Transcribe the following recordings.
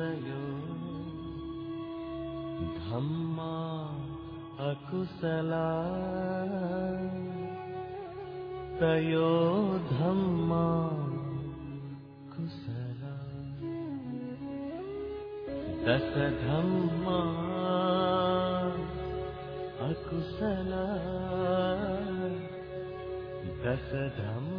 यो धम्मा अकुशला। तयो धम्मा कुशला। दश धम्मा अकुशला। दश धम्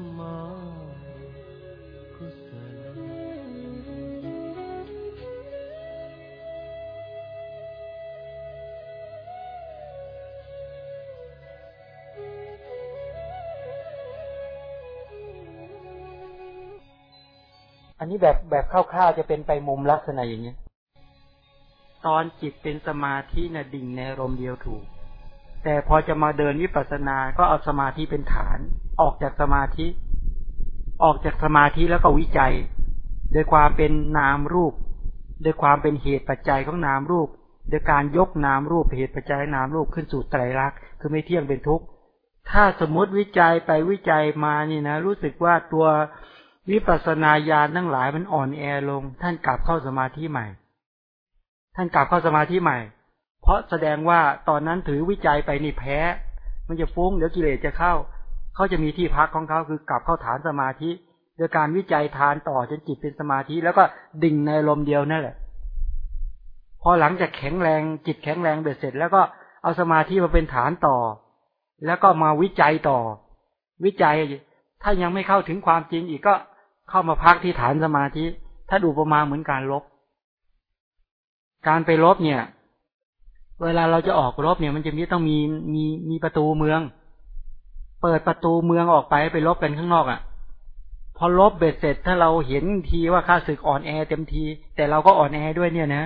อันนี้แบบแบบคร่าวๆจะเป็นไปมุมลักษณะอย่างนี้ย ตอนจิตเป็นสมาธินะดิ่งในอารมณ์เดียวถูก แต่พอจะมาเดินวิปัสสนา ก็เอาสมาธิเป็นฐาน ออกจากสมาธิ ออกจากสมาธิแล้วก็วิจัย โดยความเป็นนามรูป โดยความเป็นเหตุปัจจัยของนามรูป โดยการยกนามรูปเหตุปัจจัยนามรูปขึ้นสู่ไตรลักษณ์คือไม่เที่ยงเป็นทุกข์ถ้าสมมติวิจัยไปวิจัยมานี่นะ รู้สึกว่าตัว วิปัสสนาญาณทั้งหลายมันอ่อนแอลง ท่านกลับเข้าสมาธิใหม่ ท่านกลับเข้าสมาธิใหม่ เพราะแสดงว่าตอนนั้นถือวิจัยไปนี่แพ้ มันจะฟุ้งเดี๋ยวกิเลสจะเข้า เขาจะมีที่พักของเขาคือกลับเข้าฐานสมาธิโดยการวิจัยทานต่อจนจิตเป็นสมาธิ แล้วก็ดิ่งในลมเดียวนั่นแหละ พอหลังจากแข็งแรงจิตแข็งแรงเบ็ดเสร็จ แล้วก็เอาสมาธิมาเป็นฐานต่อ แล้วก็มาวิจัยต่อ วิจัยถ้ายังไม่เข้าถึงความจริงอีกก็ เข้ามาพักที่ฐานสมาธิ ถ้าดูประมาณเหมือนการลบ การไปลบเนี่ย เวลาเราจะออกรบเนี่ย มันจะมีต้องมีมีมีประตูเมือง เปิดประตูเมืองออกไปไปลบกันข้างนอกอะ่ะ พอลบเบ็ดเสร็จถ้าเราเห็นทีว่าค่าศึกอ่อนแอเต็มที แต่เราก็อ่อนแอด้วยเนี่ยนะ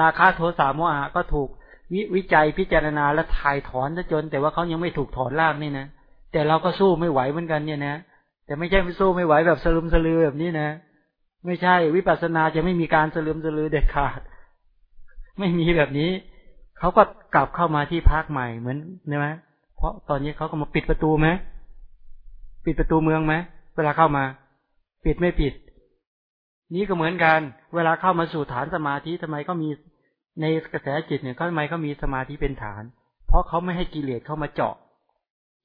ราคาโทสะโมหะก็ถูกวิวิจัยพิจารณาและถ่ายถอนซะจน แต่ว่าเขายังไม่ถูกถอนรากนี่นะแต่เราก็สู้ไม่ไหวเหมือนกันเนี่ยนะ แต่ไม่ใช่สู้ไม่ไหวแบบสลุมสลือแบบนี้นะ ไม่ใช่วิปัสสนาจะไม่มีการสลืมสลือเด็ดขาด ไม่มีแบบนี้เขาก็กลับเข้ามาที่พักใหม่เหมือนใช่ไหมเพราะตอนนี้เขาก็มาปิดประตูไหมปิดประตูเมืองไหมเวลาเข้ามา ปิดไม่ปิด นี้ก็เหมือนกัน เวลาเข้ามาสู่ฐานสมาธิทำไมก็มีในกระแสจิตเนี่ยเขาทำไมเขามีสมาธิเป็นฐาน เพราะเขาไม่ให้กิเลสเข้ามาเจาะ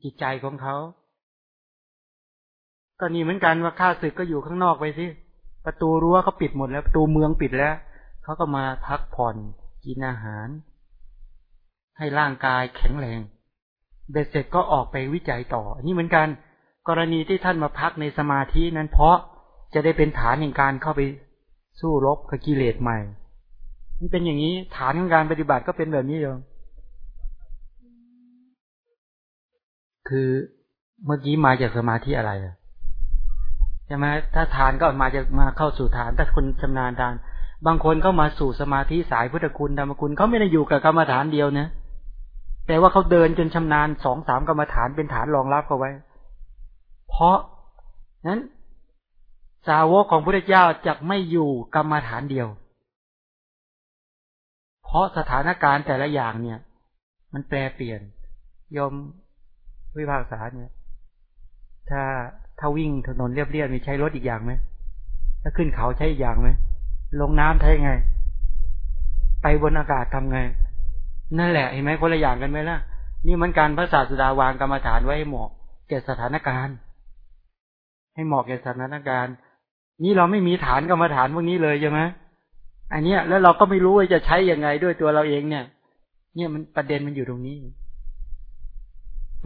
จิตใจของเขา ก็นี่เหมือนกันว่าข้าศึกก็อยู่ข้างนอกไปสิประตูรั้วเขาปิดหมดแล้วประตูเมืองปิดแล้วเขาก็มาพักผ่อนกินอาหาร ให้ร่างกายแข็งแรงเบ็ดเสร็จก็ออกไปวิจัยต่อ นี่เหมือนกัน กรณีที่ท่านมาพักในสมาธินั้นเพราะจะได้เป็นฐานแห่งการเข้าไปสู้รบกับกิเลสใหม่มันเป็นอย่างนี้ฐานของการปฏิบัติก็เป็นแบบนี้เองคือเมื่อกี้มาจากสมาธิอะไร ใช่ไหมถ้าทานก็มาจะมาเข้าสู่ฐาน ถ้าคนชำนาญทาน บางคนเข้ามาสู่สมาธิสายพุทธคุณธรรมคุณเขาไม่ได้อยู่กับกรรมฐานเดียวนะแต่ว่าเขาเดินจนชำนาญสองสามกรรมฐานเป็นฐานรองรับเขาไว้ เพราะนั้นสาวกของพระเจ้าจะไม่อยู่กรรมฐานเดียว เพราะสถานการณ์แต่ละอย่างเนี่ย มันแปรเปลี่ยนยมวิภาคษาเนี่ย ถ้า ถ้าวิ่งถนนเรียบๆมีใช้รถอีกอย่างไหมถ้าขึ้นเขาใช้อีกอย่างไหมลงน้ำใช้ไง ไปบนอากาศทำไง นั่นแหละเห็นไหมคนละอย่างกันไหมล่ะ นี่มันการพระศาสดาวางกรรมฐานไว้ให้เหมาะแก่สถานการณ์ ให้เหมาะแก่สถานการณ์ นี่เราไม่มีฐานกรรมฐานพวกนี้เลยใช่ไหมอันเนี้ยแล้วเราก็ไม่รู้ว่าจะใช้ยังไงด้วยตัวเราเองเนี่ย เนี่ยมันประเด็นมันอยู่ตรงนี้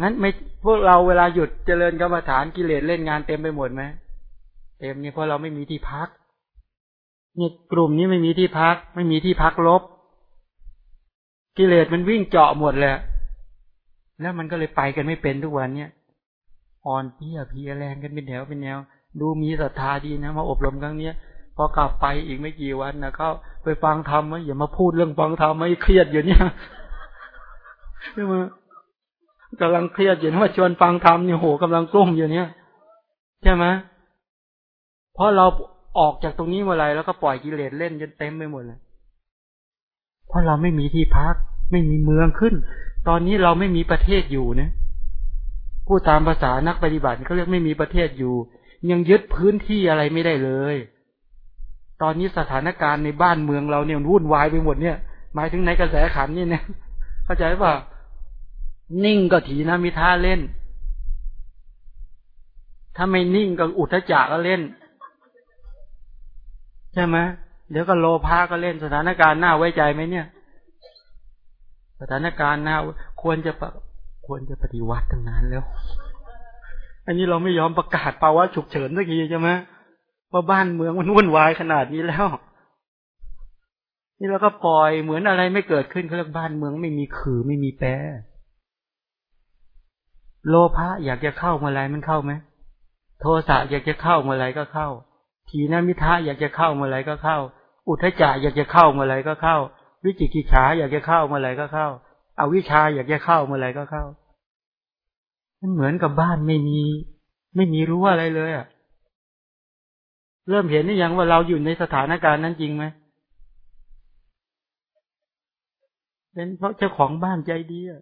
งั้นไม่พวกเราเวลาหยุดเจริญกรรมฐานกิเลสเล่นงานเต็มไปหมดไหมเต็มเนี่ยเพราะเราไม่มีที่พักเนี่ยกลุ่มนี้ไม่มีที่พัก ไม่มีที่พักลบ กิเลสมันวิ่งเจาะหมดเลยแล้วมันก็เลยไปกันไม่เป็นทุกวันเนี่ยอ่อนเพียเพียแรงกันเป็นแถวเป็นแนว ดูมีศรัทธาดีนะมาอบรมครั้งเนี้ยพอกลับไปอีกไม่กี่วันนะเขาไปฟังธรรมอย่ามาพูดเรื่องฟังธรรมไม่เครียดอยู่เนี่ยใช่ไหม กำลังเครียดอยู่นะว่าชวนฟังธรรมเนี่ยโหกำลังกลุ้มอยู่เนี่ยใช่ไหมเพราะเราออกจากตรงนี้เมื่อไรแล้วก็ปล่อยกิเลสเล่นจนเต็มไปหมดเลยเพราะเราไม่มีที่พัก ไม่มีเมืองขึ้น ตอนนี้เราไม่มีประเทศอยู่นะพูดตามภาษานักปฏิบัติเขาเรียกไม่มีประเทศอยู่ ยังยึดพื้นที่อะไรไม่ได้เลย ตอนนี้สถานการณ์ในบ้านเมืองเราเนี่ยวุ่นวายไปหมดเนี่ย หมายถึงในกระแสขันนี่เนี่ยเข้าใจป่ะ นิ่งก็ถีนะมีท่าเล่น ถ้าไม่นิ่งก็อุทจักก็เล่น ใช่ไหมเดี๋ยวก็โลภาก็เล่นสถานการณ์น่าไว้ใจไหมเนี่ย สถานการณ์น่าควรจะควรจะปฏิวัติตั้งนานแล้ว อันนี้เราไม่ยอมประกาศภาวะฉุกเฉินสักทีใช่ไหมว่าบ้านเมืองมันวุ่นวายขนาดนี้แล้ว นี่เราก็ปล่อยเหมือนอะไรไม่เกิดขึ้นเขาเรียกบ้านเมืองไม่มีคือไม่มีแปร โลภะอยากจะเข้าเมื่อไรมันเข้าไหมโทสะอยากจะเข้าเมื่อไรก็เข้า ทีนมิทะอยากจะเข้าเมื่อไรก็เข้า อุทจจะอยากจะเข้าเมื่อไรก็เข้า วิจิกิจฉาอยากจะเข้าเมื่อไรก็เข้าเอาวิชาอยากจะเข้าเมื่อไรก็เข้า มันเหมือนกับบ้านไม่มี ไม่มีรู้อะไรเลยอะ เริ่มเห็นนี่ยังว่าเราอยู่ในสถานการณ์นั้นจริงไหมเป็นเพราะเจ้าของบ้านใจดีอะ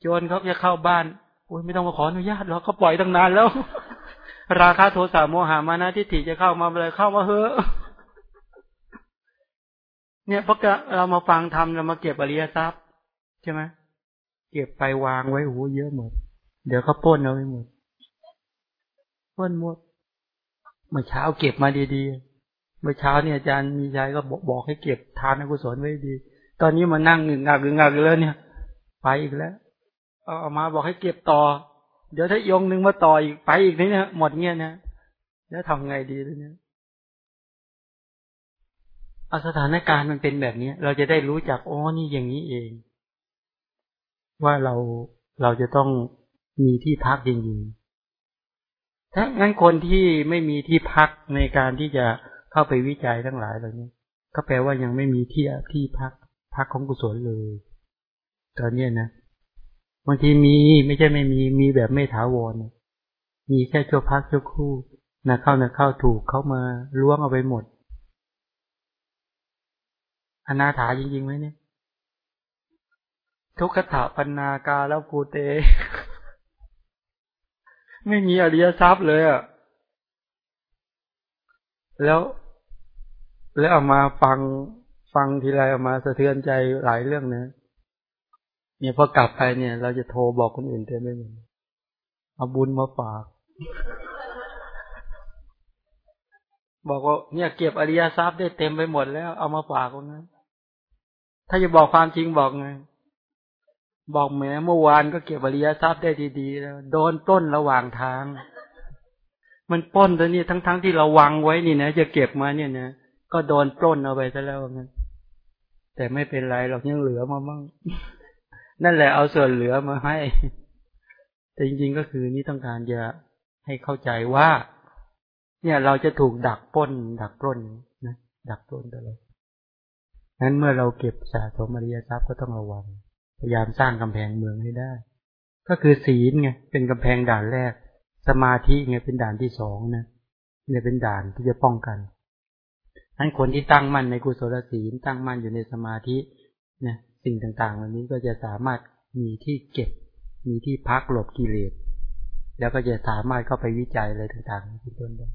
โจรเขาจะเข้าบ้าน อ้ยไม่ต้องมาขออนุญาตหรอกเขาปล่อยตั้งนานแล้ว ราคาโทสะโมหามานะทิฏฐิจะเข้ามาเลยเข้ามาเฮ้อเนี่ยเพราะเรามาฟังทำเรามาเก็บอริยทรัพย์ใช่ไหมเก็บไปวางไว้โอ้เยอะหมด เดี๋ยวเขาป้นเอาไปหมดป้นหมดเมื่อเช้าเก็บมาดีๆเมื่อเช้าเนี่ยอาจารย์มีใจก็บอกบอกให้เก็บทานกุศลไว้ดี ตอนนี้มานั่งหงึงงักหงึงงักแล้วเนี่ย ไปอีกแล้ว เอามาบอกให้เก็บต่อ เดี๋ยวถ้ายงหนึ่งมาต่ออีกไปอีกนี่นะหมดเงี้ยนะแล้วทำไงดีตัวเนี้ยเอาสถานการณ์มันเป็นแบบนี้เราจะได้รู้จักอ๋อนี่อย่างนี้เอง ว่าเราเราจะต้องมีที่พักจริงๆถ้างั้นคนที่ไม่มีที่พักในการที่จะเข้าไปวิจัยทั้งหลายเหล่านี้ก็แปลว่ายังไม่มีที่ที่พักพักของกุศลเลย ตอนนี้นะ บางทีมีไม่ใช่ไม่มีมีแบบไม่ถาวรมีแค่ชั่วพักชั่วครู่นะเข้านะเข้าถูกเข้ามาล้วงเอาไปหมดอนาถาจริงๆไหมเนี่ย ทุกขถาปนากาแล้วปูเต ไม่มีอริยทรัพย์เลยอะแล้ว แล้วเอามาฟังฟังทีไรเอามาสะเทือนใจหลายเรื่องนะ เนี่ยพอกลับไปเนี่ย เราจะโทรบอกคนอื่นเต็มไปหมดเอาบุญมาฝาก บอกว่าเนี่ยเก็บอริยทรัพย์ได้เต็มไปหมดแล้ว เอามาฝากคนนั้นถ้าจะบอกความจริงบอกไง บอกแม้เมื่อวานก็เก็บอริยทรัพย์ได้ดีๆแล้วโดนต้นระหว่างทาง มันป้นตัวนี้ทั้งๆทที่เราวางไว้นี่นะจะเก็บมาเนี่ยนะก็โดนปล้นเอาไปซะแล้วงั้นแต่ไม่เป็นไรเรายังเหลือมาบ้าง นั่นแหละเอาส่วนเหลือมาให้ แต่จริงๆก็คือนี่ต้องการจะให้เข้าใจว่า เนี่ยเราจะถูกดักป้น ดักปล้นนะดักปล้นตลอดนั้นเมื่อเราเก็บสะสมอริยทรัพย์ก็ต้องระวัง พยายามสร้างกำแพงเมืองให้ได้ ก็คือศีลไงเป็นกำแพงด่านแรก สมาธิไงเป็นด่านที่สองนะเนี่ยเป็นด่านที่จะป้องกันนั้นคนที่ตั้งมั่นในกุศลศีลตั้งมั่นอยู่ในสมาธินะ สิ่งต่างๆเหล่านี้ก็จะสามารถมีที่เก็บ มีที่พักหลบกิเลส แล้วก็จะสามารถเข้าไปวิจัยอะไรต่างๆที่ต้นได้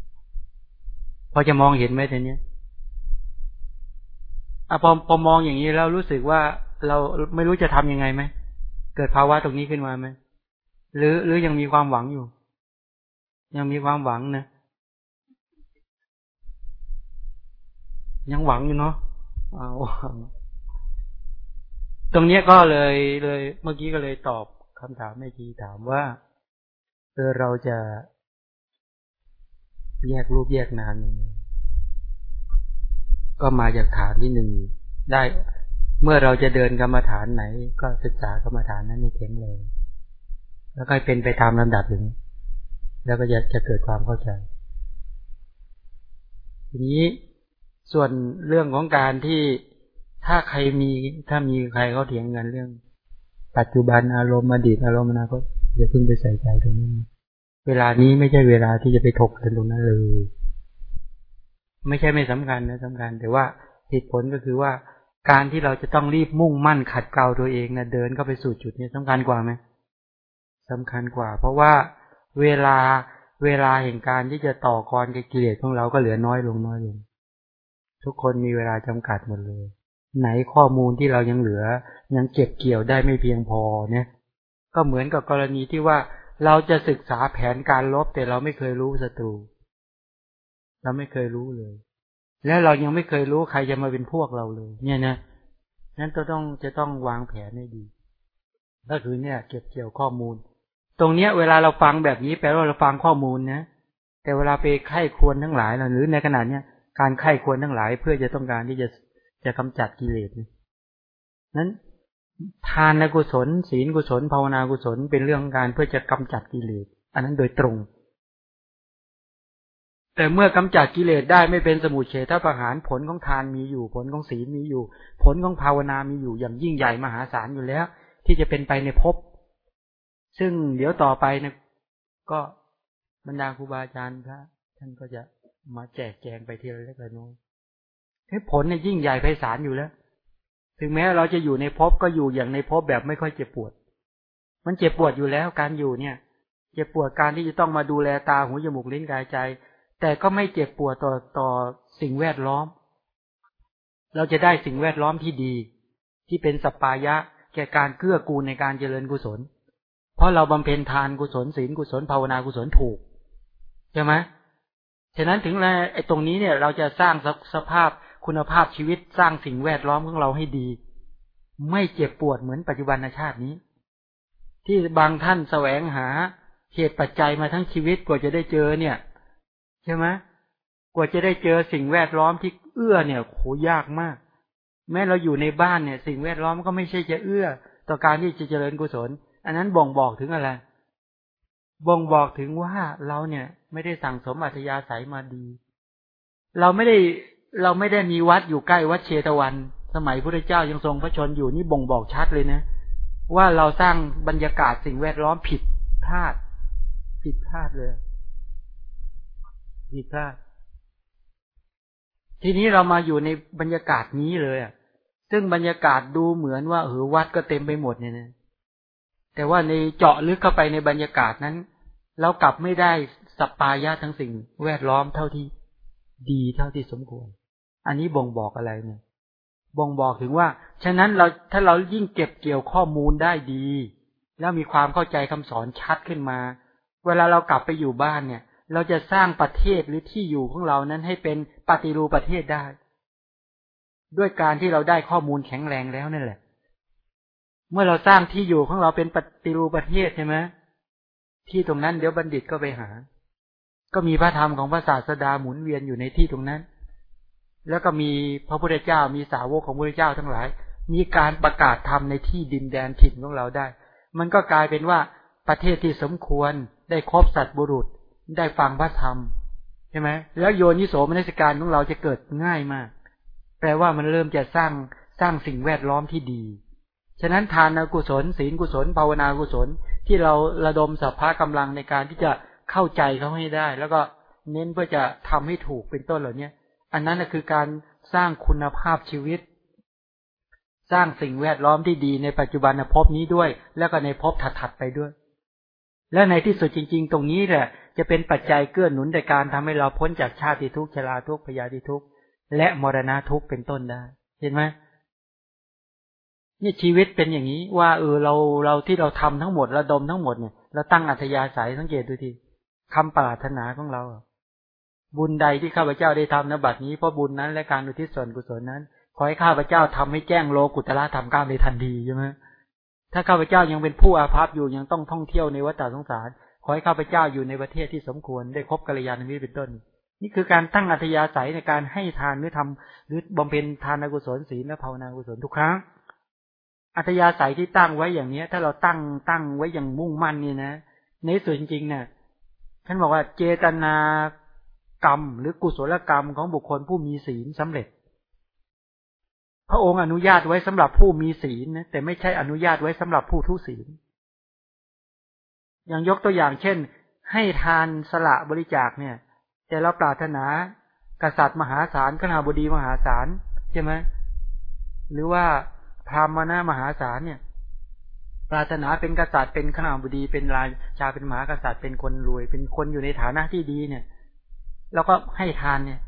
พอจะมองเห็นไหมทีนี้อะพอพอมองอย่างนี้แล้วรู้สึกว่าเราไม่รู้จะทํำยังไงไหมเกิดภาวะตรงนี้ขึ้นมาไหมหรือหรือยังมีความหวังอยู่ ยังมีความหวังนะยังหวังอยู่เนาะเอา ตรงนี้ก็เลยเลย เมื่อกี้ก็เลยตอบคำถามแม่ชีถามว่าเออเราจะแยกรูปแยกนามยังไงก็มาจากฐานที่หนึ่งได้ เมื่อเราจะเดินกรรมฐานไหน ก็ศึกษากรรมฐานนั้นในเข้มเลย แล้วก็เป็นไปตามลำดับถึงแล้วก็จะจะเกิดความเข้าใจ ทีนี้ส่วนเรื่องของการที่ ถ้าใครมีถ้ามีใครเขาเถียงกันเรื่อง ปัจจุบันอารมณ์อดีตอารมณ์อนาคตอย่าเพิ่งไปใส่ใจตรงนี้เวลานี้ไม่ใช่เวลาที่จะไปถกกันตรงนั้นเลย ไม่ใช่ไม่สำคัญนะสำคัญ แต่ว่าเหตุผลก็คือว่าการที่เราจะต้องรีบมุ่งมั่นขัดเกลาตัวเองนะเดินเข้าไปสู่จุดนี้สำคัญกว่าไหมสำคัญกว่า เพราะว่าเวลาเวลาแห่งการที่จะต่อกรกับกิเลสของเราก็เหลือน้อยลงน้อยลง ทุกคนมีเวลาจำกัดหมดเลย ไหนข้อมูลที่เรายังเหลือ ยังเก็บเกี่ยวได้ไม่เพียงพอเนี่ย ก็เหมือนกับกรณีที่ว่าเราจะศึกษาแผนการลบแต่เราไม่เคยรู้ศัตรู เราไม่เคยรู้เลย และเรายังไม่เคยรู้ใครจะมาเป็นพวกเราเลย เนี่ยนะนั้นก็ต้องจะต้องวางแผนให้ดีก็คือเนี่ย เก็บเกี่ยวข้อมูล ตรงเนี้ย เวลาเราฟังแบบนี้แปลว่าเราฟังข้อมูลนะแต่เวลาไปไข้ควรทั้งหลายหรือในขณะเนี้ยการไข้ควรทั้งหลายเพื่อจะต้องการที่จะ จะกำจัดกิเลสนั้นทานกุศล ศีลกุศล ภาวนากุศล เป็นเรื่องการเพื่อจะกำจัดกิเลส อันนั้นโดยตรง แต่เมื่อกำจัดกิเลสได้ไม่เป็นสมุทเฉทประหารผลของทานมีอยู่ ผลของศีลมีอยู่ ผลของภาวนามีอยู่อย่างยิ่งใหญ่มหาศาลอยู่แล้ว ที่จะเป็นไปในภพ ซึ่งเดี๋ยวต่อไปนะก็บรรดาครูบาอาจารย์พระท่านก็จะมาแจกแจงไปทีละเล็กละน้อย ผลเนี่ยยิ่งใหญ่ไพศาลอยู่แล้ว ถึงแม้เราจะอยู่ในภพก็อยู่อย่างในภพแบบไม่ค่อยเจ็บปวด มันเจ็บปวดอยู่แล้วการอยู่เนี่ย เจ็บปวดการที่จะต้องมาดูแลตาหูจมูกลิ้นกายใจ แต่ก็ไม่เจ็บปวดต่อต่อสิ่งแวดล้อม เราจะได้สิ่งแวดล้อมที่ดี ที่เป็นสปายะ แก่การเกื้อกูลในการเจริญกุศล เพราะเราบำเพ็ญทานกุศลศีลกุศลภาวนากุศลถูกใช่ไหมฉะนั้นถึงแล้วไอ้ตรงนี้เนี่ย เราจะสร้างสภาพ คุณภาพชีวิตสร้างสิ่งแวดล้อมของเราให้ดี ไม่เจ็บปวดเหมือนปัจจุบันชาตินี้ ที่บางท่านแสวงหาเหตุปัจจัยมาทั้งชีวิตกว่าจะได้เจอเนี่ย ใช่ไหมกว่าจะได้เจอสิ่งแวดล้อมที่เอื้อเนี่ยโหยากมาก แม้เราอยู่ในบ้านเนี่ย สิ่งแวดล้อมก็ไม่ใช่จะเอื้อ ต่อการที่จะเจริญกุศล อันนั้นบ่งบอกถึงอะไร บ่งบอกถึงว่าเราเนี่ย ไม่ได้สั่งสมอัธยาศัยมาดี เราไม่ได้ เราไม่ได้มีวัดอยู่ใกล้วัดเชตวัน สมัยพระเจ้ายังทรงพระชนอยู่นี่บ่งบอกชัดเลยนะ ว่าเราสร้างบรรยากาศสิ่งแวดล้อมผิดพลาด ผิดพลาดเลยผิดพลาด ทีนี้เรามาอยู่ในบรรยากาศนี้เลยอะซึ่งบรรยากาศดูเหมือนว่าเออวัดก็เต็มไปหมดเนี่ยนะแต่ว่าในเจาะลึกเข้าไปในบรรยากาศนั้น เรากลับไม่ได้สัปปายะทั้งสิ่งแวดล้อมเท่าที่ดีเท่าที่สมควร อันนี้บ่งบอกอะไรเนี่ยบ่งบอกถึงว่า ฉะนั้นเราถ้าเรายิ่งเก็บเกี่ยวข้อมูลได้ดี แล้วมีความเข้าใจคำสอนชัดขึ้นมา เวลาเรากลับไปอยู่บ้านเนี่ย เราจะสร้างประเทศหรือที่อยู่ของเรานั้นให้เป็นปฏิรูปประเทศได้ ด้วยการที่เราได้ข้อมูลแข็งแรงแล้วนั่นแหละ เมื่อเราสร้างที่อยู่ของเราเป็นปฏิรูปประเทศใช่ไหมที่ตรงนั้นเดี๋ยวบัณฑิตก็ไปหา ก็มีพระธรรมของพระศาสดาหมุนเวียนอยู่ในที่ตรงนั้น แล้วก็มีพระพุทธเจ้ามีสาวกของพระพุทธเจ้าทั้งหลาย มีการประกาศธรรมในที่ดินแดนถิ่นของเราได้ มันก็กลายเป็นว่าประเทศที่สมควรได้ครบสัตว์บุรุษได้ฟังพระธรรมใช่ไหมแล้วโยนิโสมนสิการของเราจะเกิดง่ายมาก แปลว่ามันเริ่มจะสร้างสร้างสิ่งแวดล้อมที่ดี ฉะนั้นทานกุศล ศีลกุศล ภาวนากุศล ที่เราระดมสัพพะกำลังในการที่จะเข้าใจเขาให้ได้ แล้วก็เน้นเพื่อจะทำให้ถูกเป็นต้นเหล่านี้ อันนั้นคือการสร้างคุณภาพชีวิต สร้างสิ่งแวดล้อมที่ดีในปัจจุบันภพนี้ด้วย แล้วก็ในภพถัดๆไปด้วย และในที่สุดจริง ๆ ตรงนี้แหละจะเป็นปัจจัยเกื้อหนุนในการทำให้เราพ้นจากชาติทุกข์ชราทุกข์พยาธิทุกข์และมรณะทุกข์เป็นต้นได้ เห็นไหมนี่ชีวิตเป็นอย่างนี้ว่าเออเราเราที่เราทำทั้งหมดระดมทั้งหมดเนี่ยเราตั้งอัธยาศัยสังเกตดูทีคำปรารถนาของเรา บุญใดที่ข้าพเจ้าได้ทำนบัดนี้เพราะบุญนั้นและการอุทิศส่วนกุศลนั้น ขอให้ข้าพเจ้าทำให้แจ้งโลกุตละธรรมก้าวในทันทีใช่ไหมถ้าข้าพเจ้ายังเป็นผู้อาภัพอยู่ยังต้องท่องเที่ยวในวัฏสงสาร ขอให้ข้าพเจ้าอยู่ในประเทศที่สมควรได้คบกัลยาณมิตรเป็นต้น นี่คือการตั้งอัธยาศัยในการให้ทานหรือทำหรือบำเพ็ญทานกุศลศีลและภาวนากุศลทุกครั้ง อัธยาศัยที่ตั้งไว้อย่างเนี้ย ถ้าเราตั้งตั้งไว้อย่างมุ่งมั่นนี่นะ ในส่วนจริงเนี่ยท่านบอกว่าเจตนา กรรมหรือกุศลกรรมของบุคคลผู้มีศีลสำเร็จ พระองค์อนุญาตไว้สำหรับผู้มีศีลนะแต่ไม่ใช่อนุญาตไว้สำหรับผู้ทุศีล อย่างยกตัวอย่างเช่น ให้ทานสละบริจาคเนี่ย แต่เราปรารถนากษัตริย์มหาศาลขณาบดีมหาศาลใช่ไหมหรือว่าพราหมณมหาศาลเนี่ยปรารถนาเป็นกษัตริย์เป็นขณาบดีเป็นราชาเป็นมหากษัตริย์เป็นคนรวย เป็นคนอยู่ในฐานะที่ดีเนี่ย แล้วก็ให้ทานเนี่ย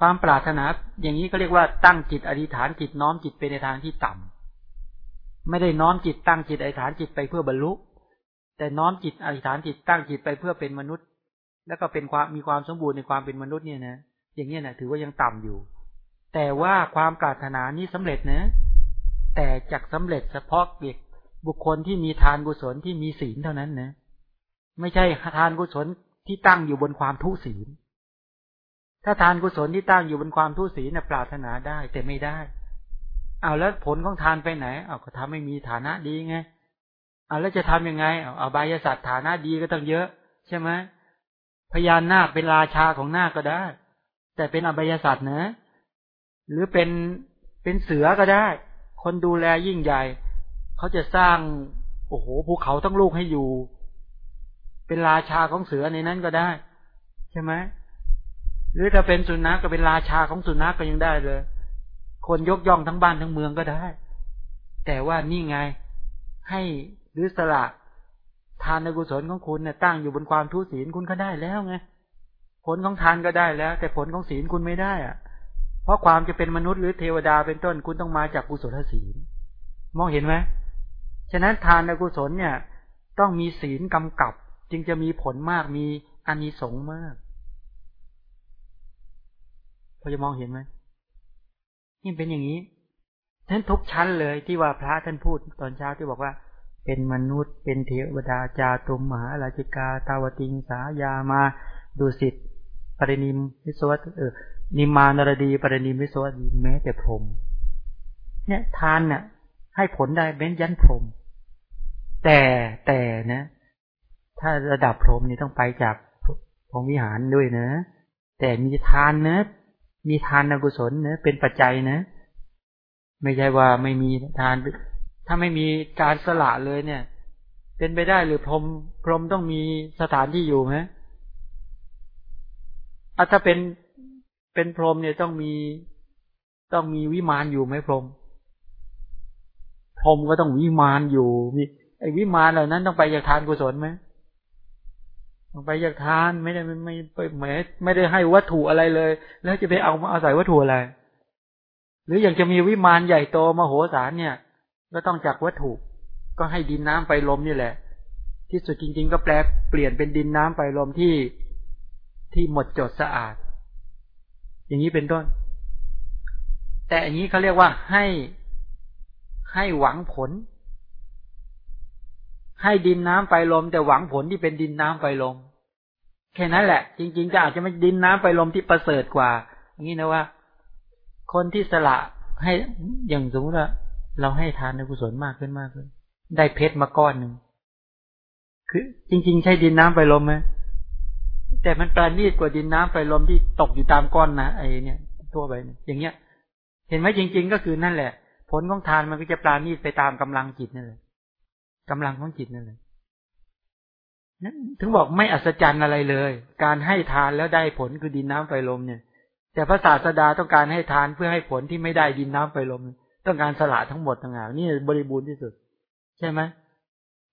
ความปรารถนาอย่างนี้ก็เรียกว่าตั้งจิตอธิษฐานจิตน้อมจิตไปในทางที่ต่ำไม่ได้น้อมจิตตั้งจิตอธิษฐานจิตไปเพื่อบรรลุ แต่น้อมจิตอธิษฐานจิตตั้งจิตไปเพื่อเป็นมนุษย์ แล้วก็เป็นความมีความสมบูรณ์ในความเป็นมนุษย์เนี่ยนะอย่างนี้นะถือว่ายังต่ำอยู่ แต่ว่าความปรารถนานี้สำเร็จนะแต่จากสำเร็จเฉพาะเด็กบุคคลที่มีทานกุศลที่มีศีลเท่านั้นนะไม่ใช่ทานกุศล ที่ตั้งอยู่บนความทุศีล ถ้าทานกุศลที่ตั้งอยู่บนความทุศีลนะปรารถนาได้แต่ไม่ได้ เอาแล้วผลของทานไปไหน เอาก็ทำให้มีฐานะดีไง เอาแล้วจะทํำยังไง เอาอบายศาสตว์ฐานะดีก็ต้องเยอะ ใช่ไหมพญานาคเป็นราชาของนาคก็ได้ แต่เป็นอบายศาสตว์นะ หรือเป็นเป็นเสือก็ได้ คนดูแลยิ่งใหญ่ เขาจะสร้างโอ้โหภูเขาทั้งลูกให้อยู่ เป็นราชาของเสือในนั้นก็ได้ ใช่ไหมหรือถ้าเป็นสุนัขก็เป็นราชาของสุนัขกก็ยังได้เลย คนยกย่องทั้งบ้านทั้งเมืองก็ได้ แต่ว่านี่ไงให้หรือสละทานในกุศลของคุณเนี่ยตั้งอยู่บนความทุศีลคุณก็ได้แล้วไงผลของทานก็ได้แล้ว แต่ผลของศีลคุณไม่ได้อะเพราะความจะเป็นมนุษย์หรือเทวดาเป็นต้นคุณต้องมาจากกุศลศีล มองเห็นไหมฉะนั้นทานในกุศลเนี่ย ต้องมีศีลกำกับ จึงจะมีผลมากมีอานิสงส์มากพอจะมองเห็นไหมนี่เป็นอย่างนี้ท่านทุกชั้นเลยที่ว่าพระท่านพูดตอนเช้าที่บอกว่า เป็นมนุษย์ เป็นเทวดาจาตุมมหาราชิกา ตาวติงสายามาดุสิตปรินิมวิสวัตเออนิมานรดีปรินิมวิสวัตแม้แต่พรมเนี่ยทานเนี่ยให้ผลได้เบ้นยันพรมแต่แต่นะ ถ้าระดับพรหมนี่ต้องไปจากพรมวิหารด้วยนะ แต่มีทานเนะ มีทานอกุศลเนะเป็นปัจจัยนะ ไม่ใช่ว่าไม่มีทาน ถ้าไม่มีการสละเลยเนี่ย เป็นไปได้หรือพรหมพรหมต้องมีสถานที่อยู่ไหมอะถ้าเป็นเป็นพรหมเนี่ยต้องมีต้องมีวิมานอยู่ไหมพรหมพรหมก็ต้องวิมานอยู่มีไอ้วิมานเหล่านั้นต้องไปจากทานกุศลไหม ไปอยากทานไม่ได้ไม่ไม่ไม่ไม่ได้ให้วัตถุอะไรเลย แล้วจะไปเอามาอาศัยวัตถุอะไร หรืออย่างจะมีวิมานใหญ่โตมโหสารเนี่ย ก็ต้องจากวัตถุ ก็ให้ดินน้ำไปลมนี่แหละ ที่สุดจริง ๆ ก็แปลเปลี่ยนเป็นดินน้ำไปลมที่ที่หมดจดสะอาด อย่างนี้เป็นต้น แต่อันนี้เขาเรียกว่าให้ให้หวังผล ให้ดินน้ำไฟลม แต่หวังผลที่เป็นดินน้ำไฟลม แค่นั้นแหละ จริงๆจะอาจจะไม่ดินน้ำไฟลมที่ประเสริฐกว่าอย่างนี้นะว่า คนที่สละให้อย่างสมมติว่าเราให้ทานในกุศลมากขึ้นมากขึ้น ได้เพชรมาก้อนหนึ่งคือ จริง ๆ ใช่ดินน้ำไฟลมไหมแต่มันปราณีตกว่าดินน้ำไฟลมที่ตกอยู่ตามก้อนนะไอเนี่ย ทั่วไปอย่างเงี้ย เห็นไหมจริง ๆ ก็คือนั่นแหละ ผลของทานมันก็จะปราณีตไปตามกำลังจิตนั่นแหละ กำลังของจิตนั่นเลยนั้นถึงบอกไม่อัศจรรย์อะไรเลย การให้ทานแล้วได้ผลคือดินน้ำไฟลมเนี่ย แต่พระศาสดาต้องการให้ทานเพื่อให้ผลที่ไม่ได้ดินน้ำไฟลม ต้องการสละทั้งหมดต่างหากนี่บริบูรณ์ที่สุด ใช่ไหม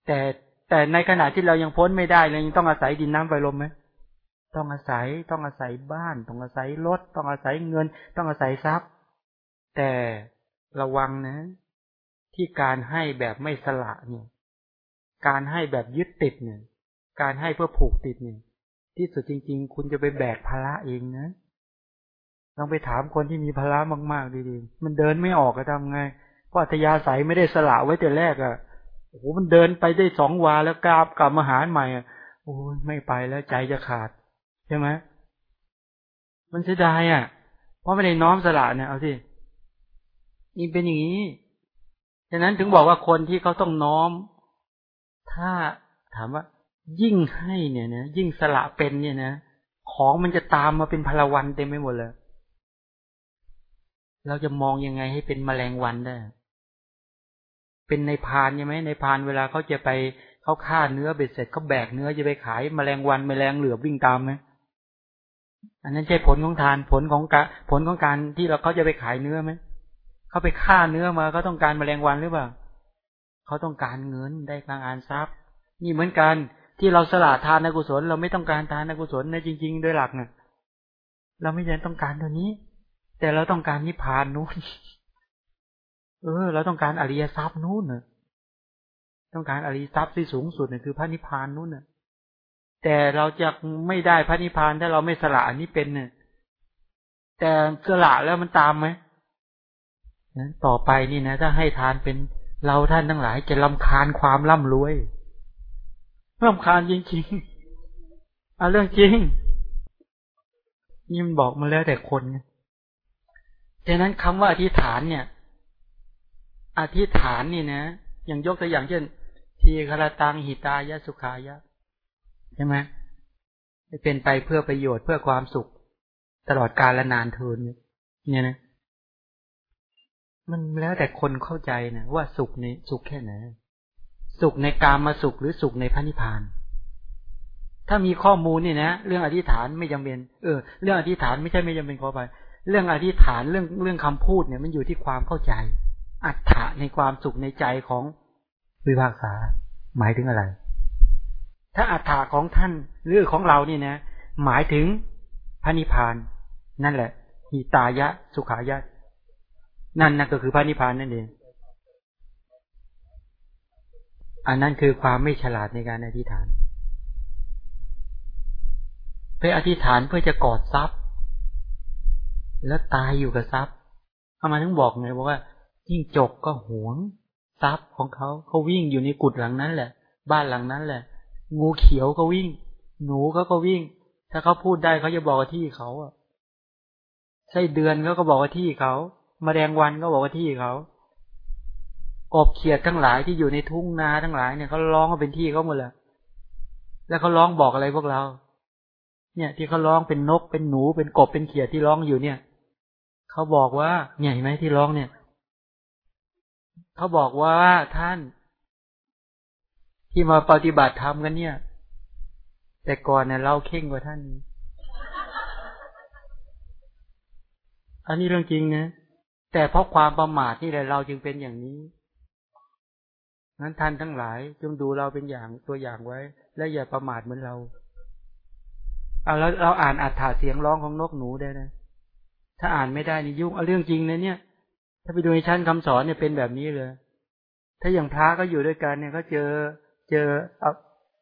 แต่แต่ในขณะที่เรายังพ้นไม่ได้เรายังต้องอาศัยดินน้ำไฟลมไหมต้องอาศัยต้องอาศัยบ้าน ต้องอาศัยรถ ต้องอาศัยเงิน ต้องอาศัยทรัพย์ แต่ระวังนะ ที่การให้แบบไม่สละเนี่ย การให้แบบยึดติดเนี่ย การให้เพื่อผูกติดเนี่ยที่สุดจริง ๆ คุณจะไปแบกภาระเองนะลองไปถามคนที่มีภาระมาก ๆ ดีๆ มันเดินไม่ออกก็ทำไง เพราะอัธยาศัยไม่ได้สละไว้แต่แรกอะ่ะโอ้โหมันเดินไปได้สองวาแล้วกราบกลับมาหาใหม่อะโอ้ยไม่ไปแล้วใจจะขาด ใช่ไหมมันเสียดายอะ เพราะไม่ได้น้อมสละเนี่ยเอาสินี่เป็นอย่างนี้ ฉะนั้นถึงบอกว่าคนที่เขาต้องน้อม ถ้าถามว่า ยิ่งให้เนี่ยนะยิ่งสละเป็นเนี่ยนะของมันจะตามมาเป็นพลวันเต็มไปหมดเลย เราจะมองยังไงให้เป็นแมลงวันได้ เป็นในพานใช่ไหมในพานเวลาเขาจะไปเขาฆ่าเนื้อเบ็ดเสร็จเขาแบกเนื้อจะไปขายมแมลงวันมแมลงเหลือวิ่งตามไหมอันนั้นใช่ผลของทานผลของกะผลของการที่เราเขาจะไปขายเนื้อไหมเขาไปฆ่าเนื้อมาเขาต้องการมแมลงวันหรือเปล่า เขาต้องการเงินได้การอ่านทรัพย์ นี่เหมือนกันที่เราสละทานในกุศล เราไม่ต้องการทานในกุศลในจริง ๆ โดยหลักเนี่ยเราไม่ได้ต้องการตัวนี้ แต่เราต้องการนิพพานนู้นเออ เราต้องการอริยทรัพย์นู้นเนอะต้องการอริยทรัพย์ที่สูงสุดเนี่ยคือพระนิพพานนู้นเนอะแต่เราจะไม่ได้พระนิพพานถ้าเราไม่สละอันนี้เป็นเนี่ยแต่สละแล้วมันตามไหมนั้นต่อไปนี่นะถ้าให้ทานเป็น เราท่านทั้งหลายจะลำคาญความร่ำรวยลำคาญจริงๆเอาเรื่องจริงนี่มันบอกมาแล้วแต่คนดังนั้นคำว่าอธิษฐานเนี่ย อธิษฐานนี่นะ อย่างยกตัวอย่างเช่น ทีคารตังหิตายะสุขายะใช่ไหมเป็นไปเพื่อประโยชน์เพื่อความสุข ตลอดกาลและนานเทินเนี่ยนะ มันแล้วแต่คนเข้าใจนะว่าสุขในสุขแค่ไหน สุขในกามมาสุขหรือสุขในพระนิพพาน ถ้ามีข้อมูลนี่นะเรื่องอธิษฐานไม่จำเป็นเออเรื่องอธิษฐานไม่ใช่ไม่จำเป็นขอไปเรื่องอธิษฐานเรื่องเรื่องคำพูดเนี่ยมันอยู่ที่ความเข้าใจ อัตถะในความสุขในใจของวิภาคษาหมายถึงอะไร ถ้าอัตถะของท่านหรือของเรานี่นะ หมายถึงพระนิพพาน นั่นแหละหิตายะ สุขายะ นั่นนั่นก็คือพระนิพพานนั่นเองอันนั้นคือความไม่ฉลาดในการอธิษฐานไปอธิษฐานเพื่อจะกอดทรัพย์ แล้วตายอยู่กับทรัพย์เอามาถึงบอกไงบอกว่ายิ่งจกก็หวงทรัพย์ของเขาเขาวิ่งอยู่ในกุฏหลังนั้นแหละ บ้านหลังนั้นแหละ งูเขียวก็วิ่ง หนูเขาก็วิ่ง ถ้าเขาพูดได้เขาจะบอกว่าที่เขาอะใช่เดือนเขาก็บอกว่าที่เขา มาแดงวันก็บอกว่าที่เขากบเขียดทั้งหลายที่อยู่ในทุ่งนาทั้งหลายเนี่ยเขาร้องว่าเป็นที่เขาหมดเลยแล้วเขาร้องบอกอะไรพวกเรา เนี่ย ที่เขาร้องเป็นนกเป็นหนูเป็นกบเป็นเขียดที่ร้องอยู่เนี่ยเขาบอกว่าเนี่ยเห็นไหมที่ร้องเนี่ยเขาบอกว่าท่าน ที่มาปฏิบัติธรรมกันเนี่ย แต่ก่อนเนี่ยเราเข่งกว่าท่านอันนี้เรื่องจริงนะ แต่เพราะความประมาทนี่แหละเราจึงเป็นอย่างนี้นั้นท่านทั้งหลายจงดูเราเป็นอย่างตัวอย่างไว้ และอย่าประมาทเหมือนเราเอาแล้วเราอ่านอัฏฐาเสียงร้องของนกหนูได้นะถ้าอ่านไม่ได้นี่ยุ่งเอาเรื่องจริงนะเนี่ย ถ้าไปดูในชั้นคำสอนเนี่ยเป็นแบบนี้เลย ถ้าอย่างพระก็อยู่ด้วยกันเนี่ยก็เจอเจอเอา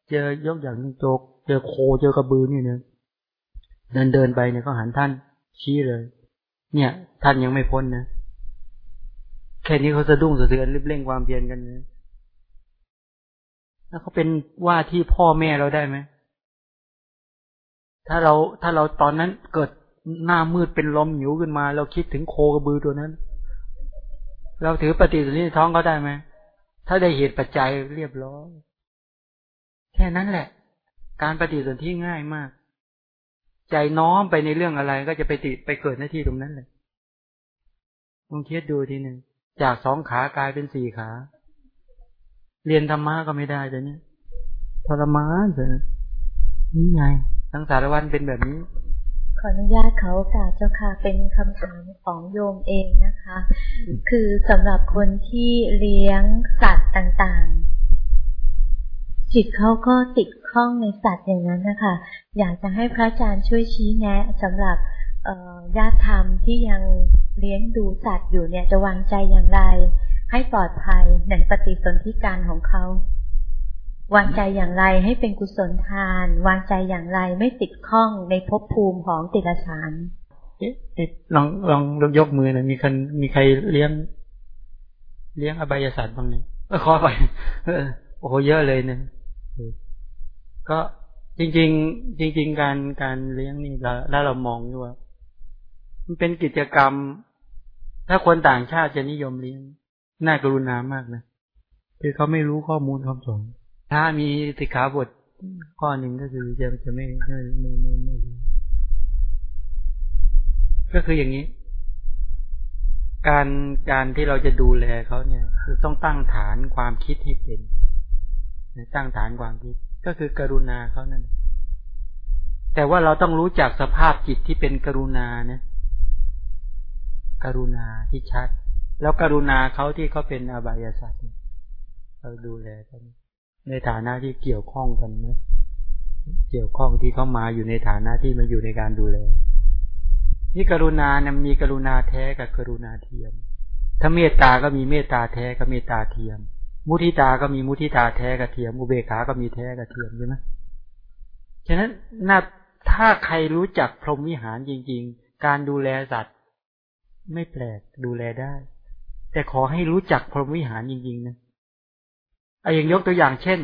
เจอยกอย่างโจก เจอโคเจอกระบือนี่เนี่ยเดินเดินไปเนี่ยก็หันท่านชี้เลย เนี่ย ท่านยังไม่พ้นนะ แค่นี้เขาสะดุ้งสะเทือนรีบเร่งความเพียรกันเลยแล้วเขาเป็นว่าที่พ่อแม่เราได้ไหม ถ้าเราถ้าเราตอนนั้นเกิดหน้ามืดเป็นลมหิวขึ้นมา เราคิดถึงโคกระบือตัวนั้น เราถือปฏิสนธิท้องเขาได้ไหม ถ้าได้เหตุปัจจัยเรียบร้อย แค่นั้นแหละ การปฏิสนธิง่ายมาก ใจน้อมไปในเรื่องอะไรก็จะไปติดไปเกิดหน้าที่ตรงนั้นเลยลองคิดดูทีหนึ่ง จากสองขากลายเป็นสี่ขา เรียนธรรมะก็ไม่ได้แต่เนี้ยทรมานเลยนี่ไงทั้งสารวันเป็นแบบนี้ ขออนุญาตเขาอกาสเจ้าค่ะเป็นคำถามของโยมเองนะคะ คือสำหรับคนที่เลี้ยงสัตว์ต่างๆ จิตเขาก็ติดข้องในสัตว์อย่างนั้นนะคะ อยากจะให้พระอาจารย์ช่วยชี้แนะสำหรับ ญาติธรรมที่ยังเลี้ยงดูสัตว์อยู่เนี่ยจะวางใจอย่างไร ให้ปลอดภัยในปฏิสนธิการของเขา วางใจอย่างไรให้เป็นกุศลทาน วางใจอย่างไรไม่ติดข้องในภพภูมิของติรสารเอ๊ะลองลองลองยกมือหน่อยมีคนมีใครเลี้ยง เลี้ยงอบายศาสตร์บ้างเนี่ยขอไปโอ้โหเยอะเลยเนี่ยก็จริง ๆ จริง ๆ การการเลี้ยงนี่เราถ้าเรามองดูว่า มันเป็นกิจกรรม ถ้าคนต่างชาติจะนิยมเลี้ยง น่ากรุณามากนะคือเขาไม่รู้ข้อมูลคำสอนถ้ามีสิกขาบทข้อหนึ่งก็คือจะจะไม่ไม่ไม่ไม่ไม่ดีก็คืออย่างนี้ การการที่เราจะดูแลเขาเนี่ย คือต้องตั้งฐานความคิดให้เป็นตั้งฐานความคิด ก็คือกรุณาเขานั่นแต่ว่าเราต้องรู้จักสภาพจิตที่เป็นกรุณานะ กรุณาที่ชัด แล้วกรุณาเขาที่เขาเป็นอบายสัตว์เราดูแลกันในฐานะที่เกี่ยวข้องกันนะเกี่ยวข้องที่เขามาอยู่ในฐานะที่มาอยู่ในการดูแลนี่กรุณาเนี่ยมีกรุณาแท้กับกรุณาเทียม ถ้าเมตตาก็มีเมตตาแท้กับเมตตาเทียม มุทิตาก็มีมุทิตาแท้กับเทียม อุเบกขา ก็มีแท้กับเทียมใช่ไหมฉะนั้นนาถ้าใครรู้จักพรหมวิหารจริง ๆ การดูแลสัตว์ ไม่แปลกดูแลได้ แต่ขอให้รู้จักพรหมวิหารจริงๆนะไอ้อย่างยกตัวอย่างเช่น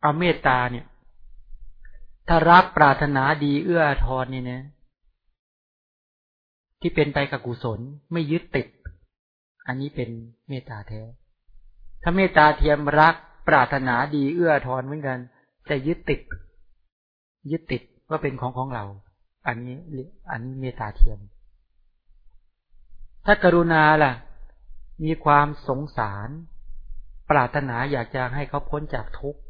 เอาเมตตาเนี่ย ถ้ารักปรารถนาดีเอื้อทอนเนี่ยนะ ที่เป็นไปกับกุศลไม่ยึดติด อันนี้เป็นเมตตาแท้ ถ้าเมตตาเทียมรักปรารถนาดีเอื้อทอนเหมือนกัน แต่ยึดติด ยึดติดว่าเป็นของของเรา อันนี้อันนี้เมตตาเทียม ถ้ากรุณาล่ะ มีความสงสาร ปรารถนาอยากจะให้เขาพ้นจากทุกข์